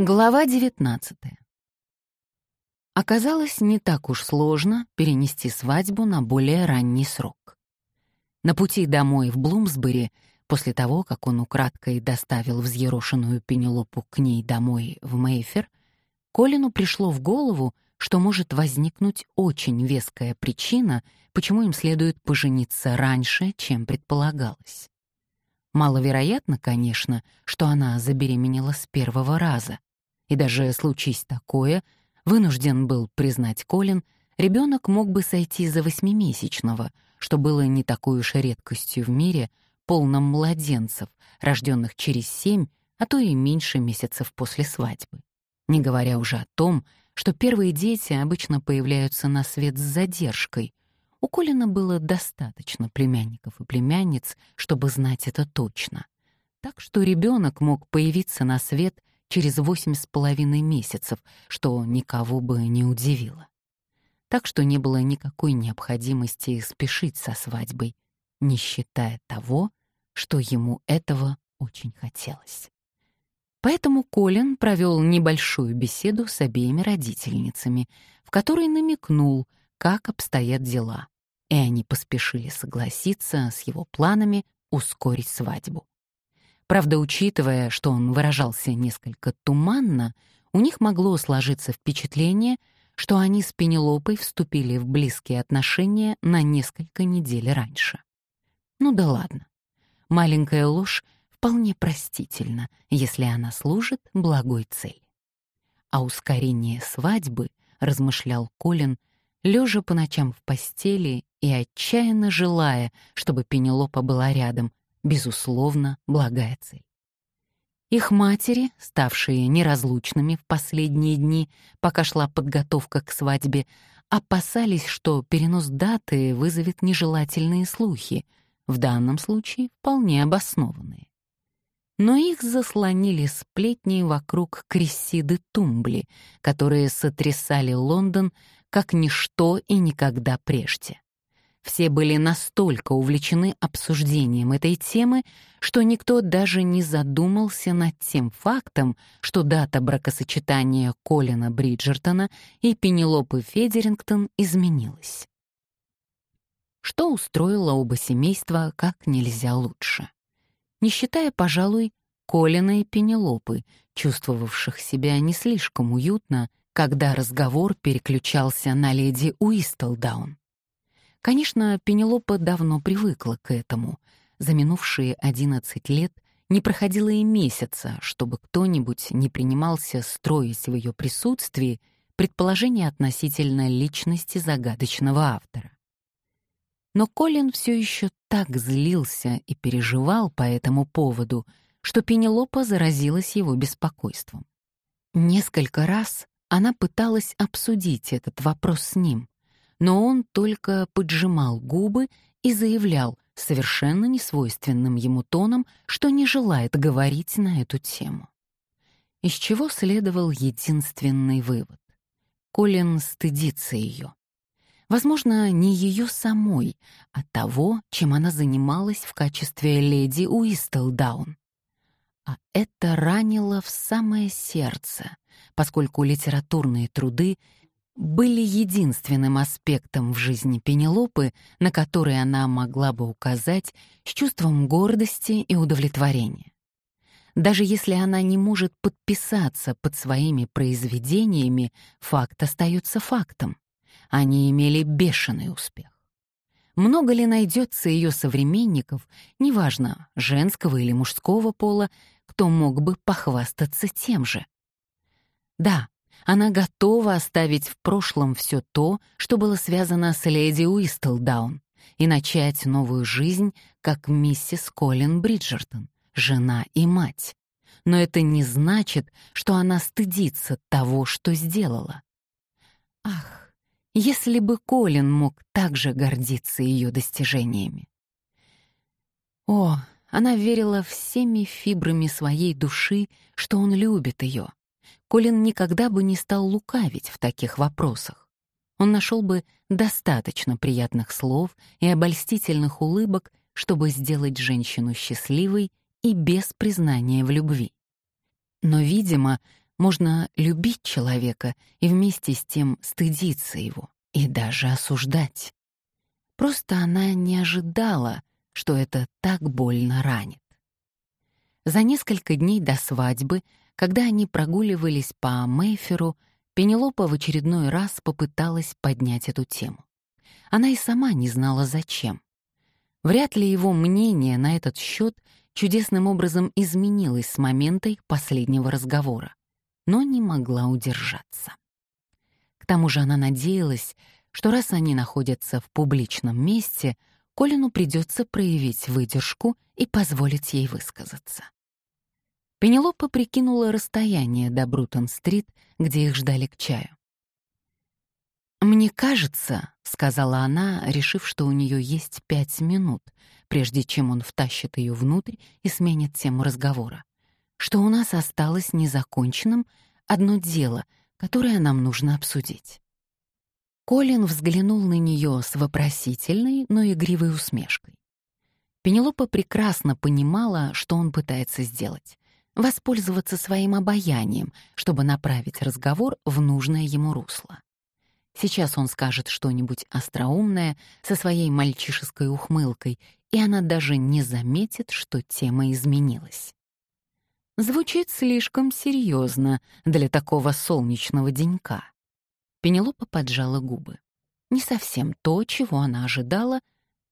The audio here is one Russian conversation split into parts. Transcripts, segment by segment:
Глава 19 Оказалось, не так уж сложно перенести свадьбу на более ранний срок. На пути домой в Блумсбери, после того, как он украдкой доставил взъерошенную Пенелопу к ней домой в Мейфер, Колину пришло в голову, что может возникнуть очень веская причина, почему им следует пожениться раньше, чем предполагалось. Маловероятно, конечно, что она забеременела с первого раза. И даже случись такое, вынужден был признать Колин, ребенок мог бы сойти за восьмимесячного, что было не такой уж редкостью в мире, полном младенцев, рожденных через семь, а то и меньше месяцев после свадьбы. Не говоря уже о том, что первые дети обычно появляются на свет с задержкой, у Колина было достаточно племянников и племянниц, чтобы знать это точно. Так что ребенок мог появиться на свет через восемь с половиной месяцев, что никого бы не удивило. Так что не было никакой необходимости спешить со свадьбой, не считая того, что ему этого очень хотелось. Поэтому Колин провел небольшую беседу с обеими родительницами, в которой намекнул, как обстоят дела, и они поспешили согласиться с его планами ускорить свадьбу. Правда, учитывая, что он выражался несколько туманно, у них могло сложиться впечатление, что они с Пенелопой вступили в близкие отношения на несколько недель раньше. Ну да ладно. Маленькая ложь вполне простительна, если она служит благой цели. А ускорение свадьбы, размышлял Колин, лежа по ночам в постели и отчаянно желая, чтобы Пенелопа была рядом, безусловно, благая цель. Их матери, ставшие неразлучными в последние дни, пока шла подготовка к свадьбе, опасались, что перенос даты вызовет нежелательные слухи, в данном случае вполне обоснованные. Но их заслонили сплетни вокруг Крессиды Тумбли, которые сотрясали Лондон как ничто и никогда прежде. Все были настолько увлечены обсуждением этой темы, что никто даже не задумался над тем фактом, что дата бракосочетания Колина Бриджертона и Пенелопы Федерингтон изменилась. Что устроило оба семейства как нельзя лучше. Не считая, пожалуй, Колина и Пенелопы, чувствовавших себя не слишком уютно когда разговор переключался на леди Уистлдаун. Конечно, Пенелопа давно привыкла к этому. За минувшие одиннадцать лет не проходило и месяца, чтобы кто-нибудь не принимался строить в ее присутствии предположения относительно личности загадочного автора. Но Колин все еще так злился и переживал по этому поводу, что Пенелопа заразилась его беспокойством. Несколько раз она пыталась обсудить этот вопрос с ним, но он только поджимал губы и заявлял совершенно несвойственным ему тоном, что не желает говорить на эту тему. Из чего следовал единственный вывод. Колин стыдится ее. Возможно, не ее самой, а того, чем она занималась в качестве леди Уистлдаун. А это ранило в самое сердце, поскольку литературные труды были единственным аспектом в жизни Пенелопы, на который она могла бы указать с чувством гордости и удовлетворения. Даже если она не может подписаться под своими произведениями, факт остается фактом. Они имели бешеный успех. Много ли найдется ее современников, неважно, женского или мужского пола, кто мог бы похвастаться тем же. Да, она готова оставить в прошлом все то, что было связано с леди Уистлдаун, и начать новую жизнь как миссис Колин Бриджертон, жена и мать. Но это не значит, что она стыдится того, что сделала. Ах, если бы Колин мог также гордиться ее достижениями. О, она верила всеми фибрами своей души, что он любит ее. Колин никогда бы не стал лукавить в таких вопросах. Он нашел бы достаточно приятных слов и обольстительных улыбок, чтобы сделать женщину счастливой и без признания в любви. Но, видимо, Можно любить человека и вместе с тем стыдиться его и даже осуждать. Просто она не ожидала, что это так больно ранит. За несколько дней до свадьбы, когда они прогуливались по Мейферу, Пенелопа в очередной раз попыталась поднять эту тему. Она и сама не знала, зачем. Вряд ли его мнение на этот счет чудесным образом изменилось с момента их последнего разговора, но не могла удержаться. К тому же она надеялась, что раз они находятся в публичном месте, Колину придется проявить выдержку и позволить ей высказаться. Пенелопа прикинула расстояние до Брутон-стрит, где их ждали к чаю. «Мне кажется», — сказала она, решив, что у нее есть пять минут, прежде чем он втащит ее внутрь и сменит тему разговора, что у нас осталось незаконченным одно дело, которое нам нужно обсудить. Колин взглянул на нее с вопросительной, но игривой усмешкой. Пенелопа прекрасно понимала, что он пытается сделать воспользоваться своим обаянием, чтобы направить разговор в нужное ему русло. Сейчас он скажет что-нибудь остроумное со своей мальчишеской ухмылкой, и она даже не заметит, что тема изменилась. Звучит слишком серьезно для такого солнечного денька. Пенелопа поджала губы. Не совсем то, чего она ожидала,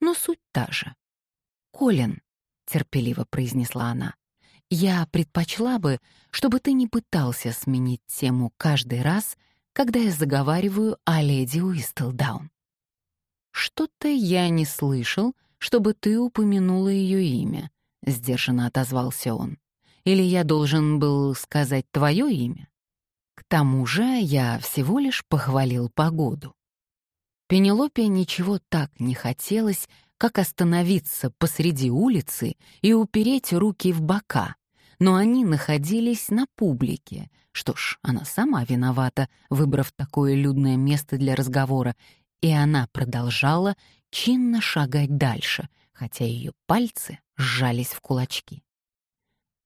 но суть та же. «Колин», — терпеливо произнесла она, я предпочла бы, чтобы ты не пытался сменить тему каждый раз, когда я заговариваю о леди Уистлдаун. Что-то я не слышал, чтобы ты упомянула ее имя, сдержанно отозвался он. Или я должен был сказать твое имя? К тому же я всего лишь похвалил погоду. Пенелопе ничего так не хотелось, как остановиться посреди улицы и упереть руки в бока, но они находились на публике. Что ж, она сама виновата, выбрав такое людное место для разговора, и она продолжала чинно шагать дальше, хотя ее пальцы сжались в кулачки.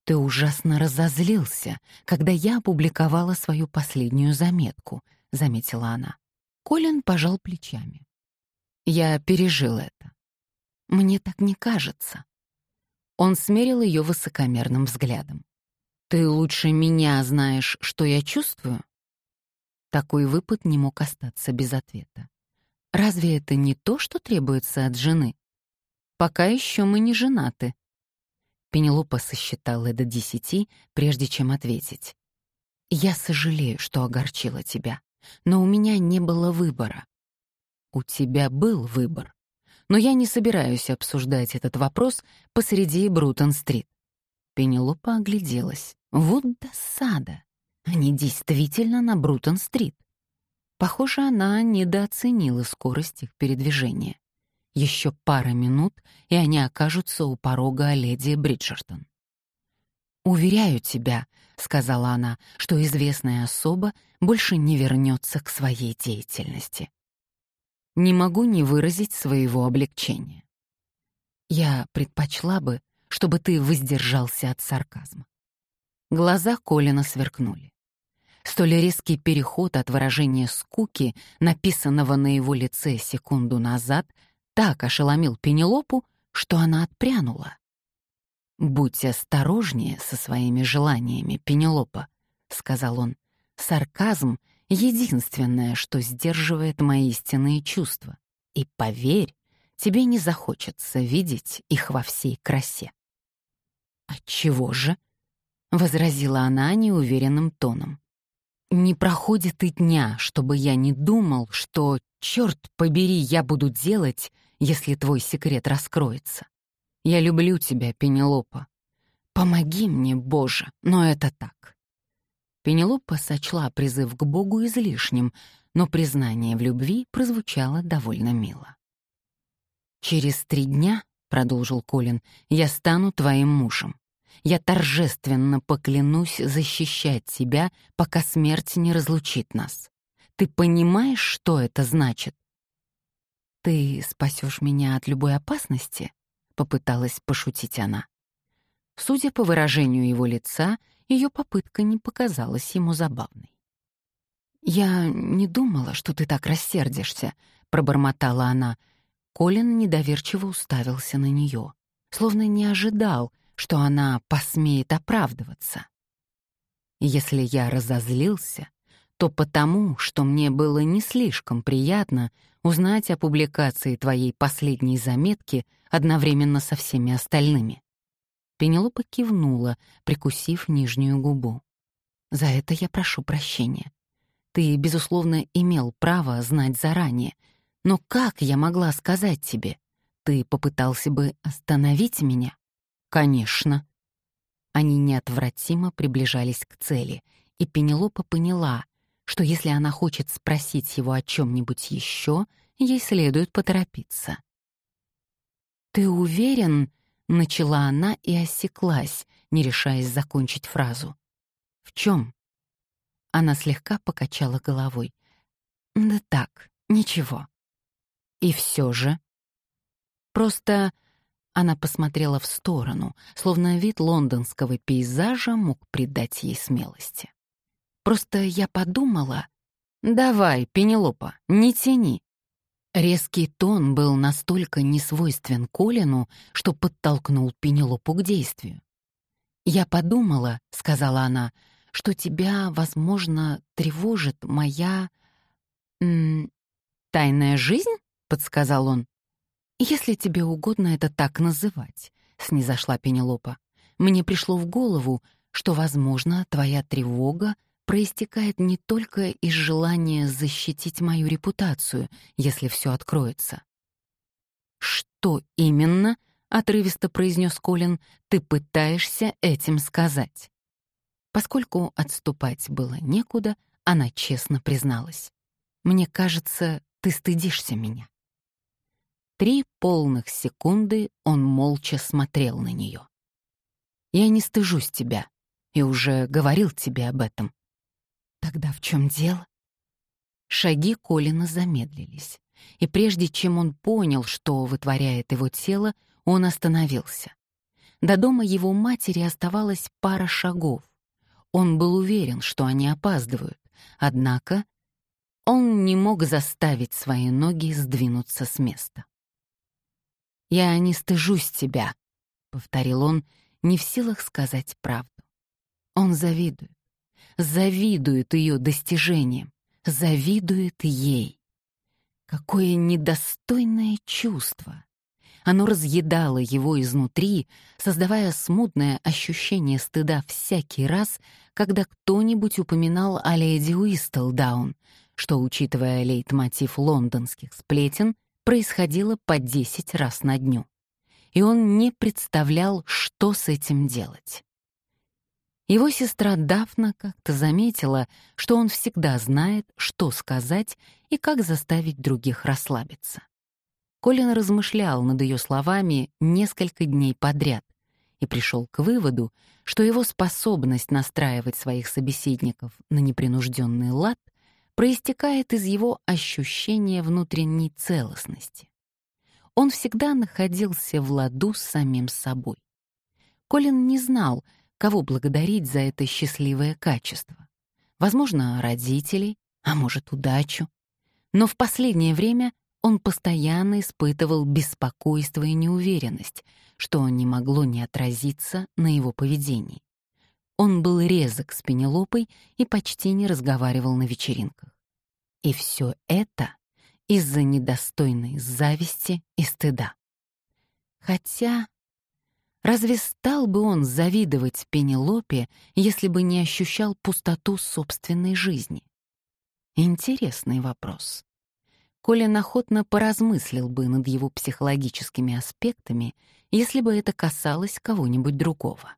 «Ты ужасно разозлился, когда я опубликовала свою последнюю заметку», — заметила она. Колин пожал плечами. «Я пережил это. Мне так не кажется. Он смерил ее высокомерным взглядом. Ты лучше меня знаешь, что я чувствую? Такой выпад не мог остаться без ответа. Разве это не то, что требуется от жены? Пока еще мы не женаты. Пенелопа сосчитала до десяти, прежде чем ответить. «Я сожалею, что огорчила тебя, но у меня не было выбора». «У тебя был выбор но я не собираюсь обсуждать этот вопрос посреди Брутон-стрит. Пенелопа огляделась. Вот досада. Они действительно на Брутон-стрит. Похоже, она недооценила скорость их передвижения. Еще пара минут, и они окажутся у порога леди Бриджертон. «Уверяю тебя», — сказала она, — «что известная особа больше не вернется к своей деятельности» не могу не выразить своего облегчения. Я предпочла бы, чтобы ты воздержался от сарказма. Глаза Колина сверкнули. Столь резкий переход от выражения скуки, написанного на его лице секунду назад, так ошеломил Пенелопу, что она отпрянула. «Будь осторожнее со своими желаниями, Пенелопа», — сказал он. «Сарказм единственное, что сдерживает мои истинные чувства. И поверь, тебе не захочется видеть их во всей красе. «Отчего же?» — возразила она неуверенным тоном. «Не проходит и дня, чтобы я не думал, что, черт побери, я буду делать, если твой секрет раскроется. Я люблю тебя, Пенелопа. Помоги мне, Боже, но это так. Пенелопа сочла призыв к Богу излишним, но признание в любви прозвучало довольно мило. «Через три дня, — продолжил Колин, — я стану твоим мужем. Я торжественно поклянусь защищать тебя, пока смерть не разлучит нас. Ты понимаешь, что это значит?» «Ты спасешь меня от любой опасности?» — попыталась пошутить она. Судя по выражению его лица, ее попытка не показалась ему забавной. «Я не думала, что ты так рассердишься», — пробормотала она. Колин недоверчиво уставился на нее, словно не ожидал, что она посмеет оправдываться. Если я разозлился, то потому, что мне было не слишком приятно узнать о публикации твоей последней заметки одновременно со всеми остальными. Пенелопа кивнула, прикусив нижнюю губу. «За это я прошу прощения. Ты, безусловно, имел право знать заранее. Но как я могла сказать тебе? Ты попытался бы остановить меня?» «Конечно». Они неотвратимо приближались к цели, и Пенелопа поняла, что если она хочет спросить его о чем-нибудь еще, ей следует поторопиться. «Ты уверен?» — начала она и осеклась, не решаясь закончить фразу. «В чем?» Она слегка покачала головой. «Да так, ничего». «И все же?» «Просто...» Она посмотрела в сторону, словно вид лондонского пейзажа мог придать ей смелости. Просто я подумала... «Давай, Пенелопа, не тяни». Резкий тон был настолько несвойствен Колину, что подтолкнул Пенелопу к действию. «Я подумала», — сказала она, — «что тебя, возможно, тревожит моя... М -м, тайная жизнь?» — подсказал он. «Если тебе угодно это так называть», — снизошла Пенелопа. «Мне пришло в голову, что, возможно, твоя тревога проистекает не только из желания защитить мою репутацию, если все откроется. «Что именно?» — отрывисто произнес Колин. «Ты пытаешься этим сказать?» Поскольку отступать было некуда, она честно призналась. «Мне кажется, ты стыдишься меня». Три полных секунды он молча смотрел на нее. «Я не стыжусь тебя и уже говорил тебе об этом. Тогда в чем дело? Шаги Колина замедлились, и прежде чем он понял, что вытворяет его тело, он остановился. До дома его матери оставалось пара шагов. Он был уверен, что они опаздывают, однако он не мог заставить свои ноги сдвинуться с места. «Я не стыжусь тебя», — повторил он, не в силах сказать правду. Он завидует завидует ее достижениям, завидует ей. Какое недостойное чувство! Оно разъедало его изнутри, создавая смутное ощущение стыда всякий раз, когда кто-нибудь упоминал о леди Уистелдаун, что, учитывая лейтмотив лондонских сплетен, происходило по десять раз на дню. И он не представлял, что с этим делать. Его сестра Дафна как-то заметила, что он всегда знает, что сказать и как заставить других расслабиться. Колин размышлял над ее словами несколько дней подряд и пришел к выводу, что его способность настраивать своих собеседников на непринужденный лад проистекает из его ощущения внутренней целостности. Он всегда находился в ладу с самим собой. Колин не знал, кого благодарить за это счастливое качество. Возможно, родителей, а может, удачу. Но в последнее время он постоянно испытывал беспокойство и неуверенность, что не могло не отразиться на его поведении. Он был резок с Пенелопой и почти не разговаривал на вечеринках. И все это из-за недостойной зависти и стыда. Хотя Разве стал бы он завидовать Пенелопе, если бы не ощущал пустоту собственной жизни? Интересный вопрос. Колин охотно поразмыслил бы над его психологическими аспектами, если бы это касалось кого-нибудь другого.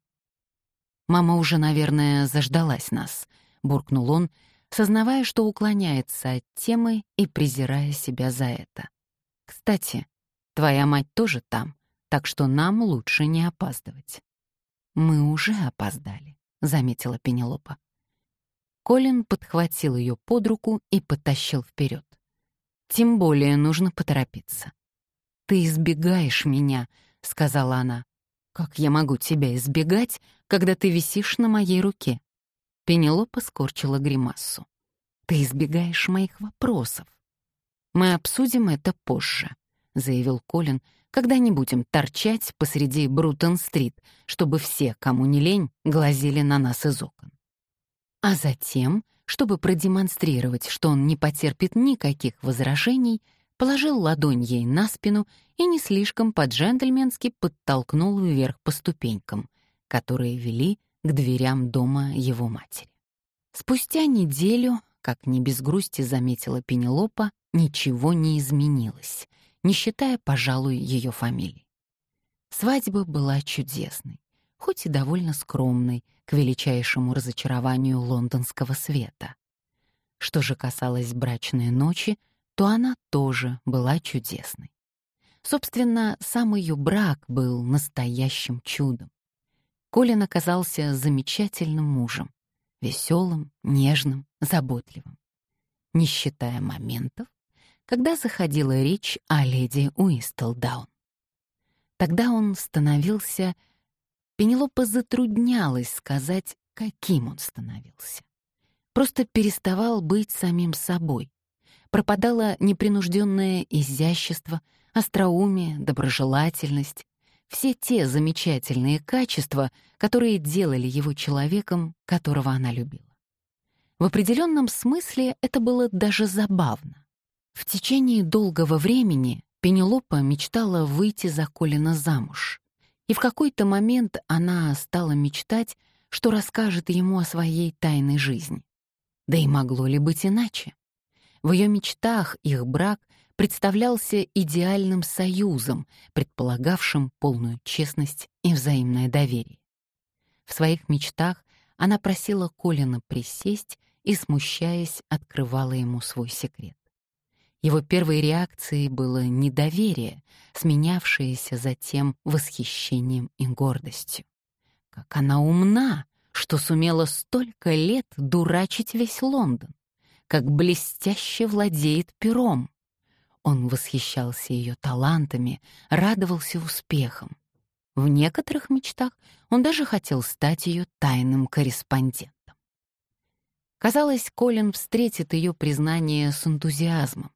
«Мама уже, наверное, заждалась нас», — буркнул он, сознавая, что уклоняется от темы и презирая себя за это. «Кстати, твоя мать тоже там, так что нам лучше не опаздывать». «Мы уже опоздали», — заметила Пенелопа. Колин подхватил ее под руку и потащил вперед. «Тем более нужно поторопиться». «Ты избегаешь меня», — сказала она. «Как я могу тебя избегать, когда ты висишь на моей руке?» Пенелопа скорчила гримасу. «Ты избегаешь моих вопросов». «Мы обсудим это позже», — заявил Колин, «когда не будем торчать посреди Брутон-стрит, чтобы все, кому не лень, глазели на нас из окон». А затем, чтобы продемонстрировать, что он не потерпит никаких возражений, положил ладонь ей на спину и не слишком по-джентльменски подтолкнул вверх по ступенькам, которые вели к дверям дома его матери. Спустя неделю, как не без грусти заметила Пенелопа, ничего не изменилось, не считая, пожалуй, ее фамилии. Свадьба была чудесной, хоть и довольно скромной, к величайшему разочарованию лондонского света. Что же касалось брачной ночи, то она тоже была чудесной. Собственно, сам ее брак был настоящим чудом. Колин оказался замечательным мужем, веселым, нежным, заботливым. Не считая моментов, когда заходила речь о леди Уистлдаун. Тогда он становился... Пенелопа затруднялась сказать, каким он становился. Просто переставал быть самим собой. Пропадало непринужденное изящество, остроумие, доброжелательность, все те замечательные качества, которые делали его человеком, которого она любила. В определенном смысле это было даже забавно. В течение долгого времени Пенелопа мечтала выйти за Колина замуж. И в какой-то момент она стала мечтать, что расскажет ему о своей тайной жизни. Да и могло ли быть иначе? В ее мечтах их брак представлялся идеальным союзом, предполагавшим полную честность и взаимное доверие. В своих мечтах она просила Колина присесть и, смущаясь, открывала ему свой секрет. Его первой реакцией было недоверие, сменявшееся затем восхищением и гордостью. Как она умна, что сумела столько лет дурачить весь Лондон, как блестяще владеет пером. Он восхищался ее талантами, радовался успехам. В некоторых мечтах он даже хотел стать ее тайным корреспондентом. Казалось, Колин встретит ее признание с энтузиазмом.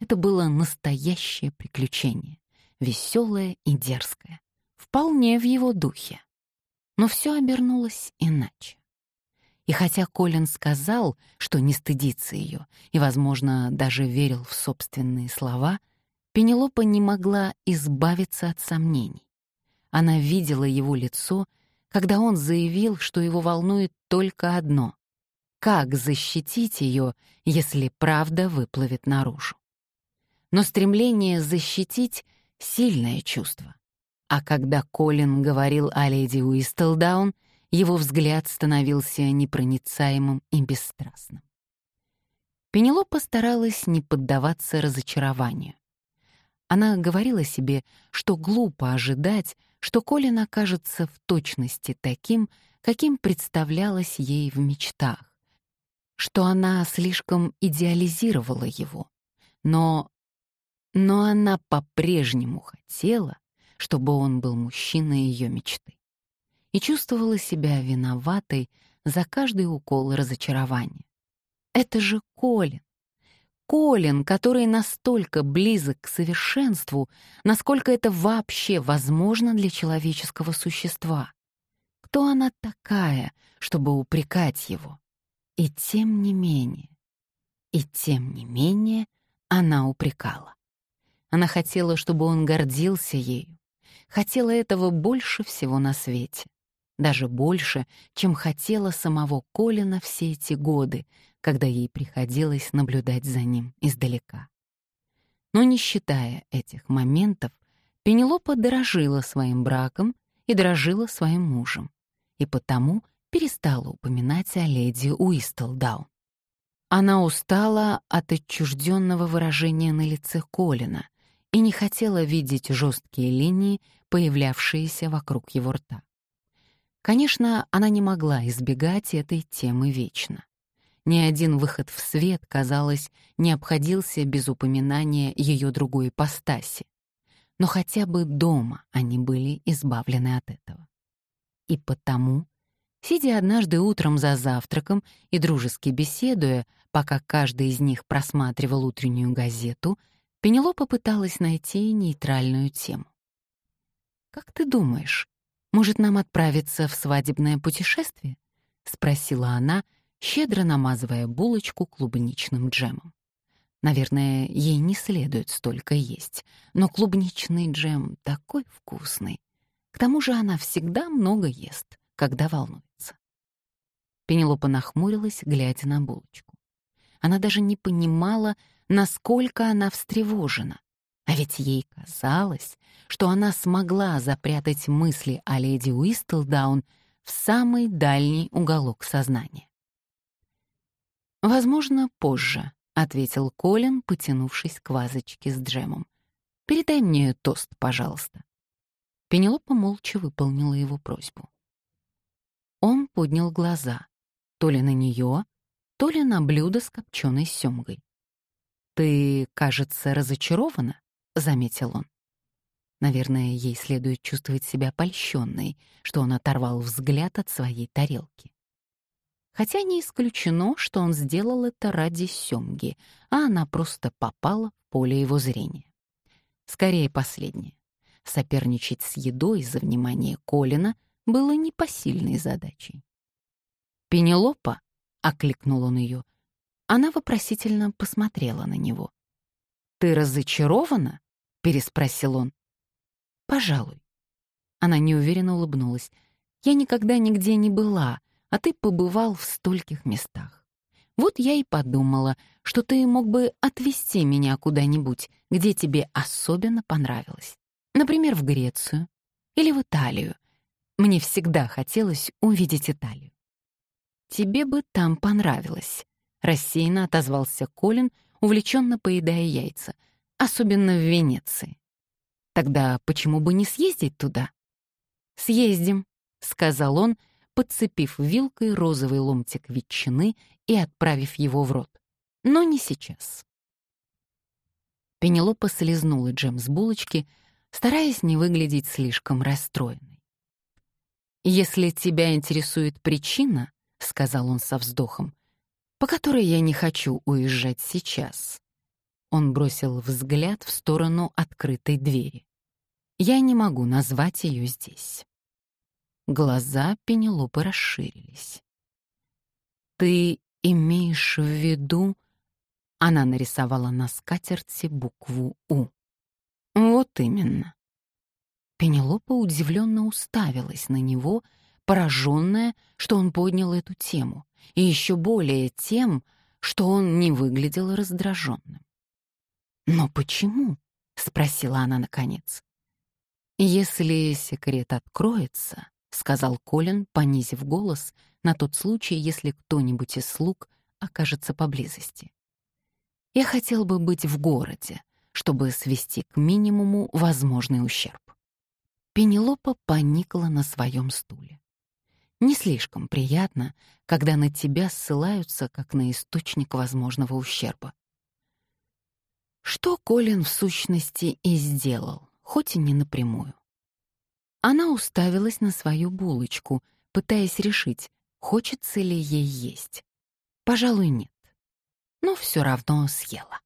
Это было настоящее приключение, веселое и дерзкое, вполне в его духе. Но все обернулось иначе. И хотя Колин сказал, что не стыдится ее и, возможно, даже верил в собственные слова, Пенелопа не могла избавиться от сомнений. Она видела его лицо, когда он заявил, что его волнует только одно — как защитить ее, если правда выплывет наружу. Но стремление защитить — сильное чувство. А когда Колин говорил о леди Уистлдаун — его взгляд становился непроницаемым и бесстрастным. Пенелопа старалась не поддаваться разочарованию. Она говорила себе, что глупо ожидать, что Колин окажется в точности таким, каким представлялось ей в мечтах, что она слишком идеализировала его. Но... но она по-прежнему хотела, чтобы он был мужчиной ее мечты и чувствовала себя виноватой за каждый укол разочарования. Это же Колин. Колин, который настолько близок к совершенству, насколько это вообще возможно для человеческого существа. Кто она такая, чтобы упрекать его? И тем не менее, и тем не менее она упрекала. Она хотела, чтобы он гордился ею, хотела этого больше всего на свете даже больше, чем хотела самого Колина все эти годы, когда ей приходилось наблюдать за ним издалека. Но не считая этих моментов, Пенелопа дорожила своим браком и дорожила своим мужем, и потому перестала упоминать о леди Уистлдаун. Она устала от отчужденного выражения на лице Колина и не хотела видеть жесткие линии, появлявшиеся вокруг его рта. Конечно, она не могла избегать этой темы вечно. Ни один выход в свет, казалось, не обходился без упоминания ее другой ипостаси. Но хотя бы дома они были избавлены от этого. И потому, сидя однажды утром за завтраком и дружески беседуя, пока каждый из них просматривал утреннюю газету, Пенелопа пыталась найти нейтральную тему. «Как ты думаешь, может, нам отправиться в свадебное путешествие?» — спросила она, щедро намазывая булочку клубничным джемом. Наверное, ей не следует столько есть, но клубничный джем такой вкусный. К тому же она всегда много ест, когда волнуется. Пенелопа нахмурилась, глядя на булочку. Она даже не понимала, насколько она встревожена. А ведь ей казалось, что она смогла запрятать мысли о леди Уистлдаун в самый дальний уголок сознания. «Возможно, позже», — ответил Колин, потянувшись к вазочке с джемом. «Передай мне тост, пожалуйста». Пенелопа молча выполнила его просьбу. Он поднял глаза, то ли на нее, то ли на блюдо с копченой семгой. «Ты, кажется, разочарована?» — заметил он. Наверное, ей следует чувствовать себя польщенной, что он оторвал взгляд от своей тарелки. Хотя не исключено, что он сделал это ради Сёмги, а она просто попала в поле его зрения. Скорее, последнее. Соперничать с едой за внимание Колина было непосильной задачей. «Пенелопа?» — окликнул он ее. Она вопросительно посмотрела на него. «Ты разочарована?» — переспросил он. «Пожалуй». Она неуверенно улыбнулась. «Я никогда нигде не была, а ты побывал в стольких местах. Вот я и подумала, что ты мог бы отвезти меня куда-нибудь, где тебе особенно понравилось. Например, в Грецию или в Италию. Мне всегда хотелось увидеть Италию. «Тебе бы там понравилось», — рассеянно отозвался Колин, увлеченно поедая яйца, особенно в Венеции. «Тогда почему бы не съездить туда?» «Съездим», — сказал он, подцепив вилкой розовый ломтик ветчины и отправив его в рот. «Но не сейчас». Пенелопа слезнула джем с булочки, стараясь не выглядеть слишком расстроенной. «Если тебя интересует причина», — сказал он со вздохом, «по которой я не хочу уезжать сейчас». Он бросил взгляд в сторону открытой двери. «Я не могу назвать ее здесь». Глаза Пенелопы расширились. «Ты имеешь в виду...» Она нарисовала на скатерти букву «У». «Вот именно». Пенелопа удивленно уставилась на него, пораженная, что он поднял эту тему, и еще более тем, что он не выглядел раздраженным. «Но почему?» — спросила она наконец. «Если секрет откроется, — сказал Колин, понизив голос, на тот случай, если кто-нибудь из слуг окажется поблизости. «Я хотел бы быть в городе, чтобы свести к минимуму возможный ущерб». Пенелопа поникла на своем стуле. Не слишком приятно, когда на тебя ссылаются как на источник возможного ущерба. Что Колин в сущности и сделал, хоть и не напрямую. Она уставилась на свою булочку, пытаясь решить, хочется ли ей есть. Пожалуй, нет. Но все равно съела.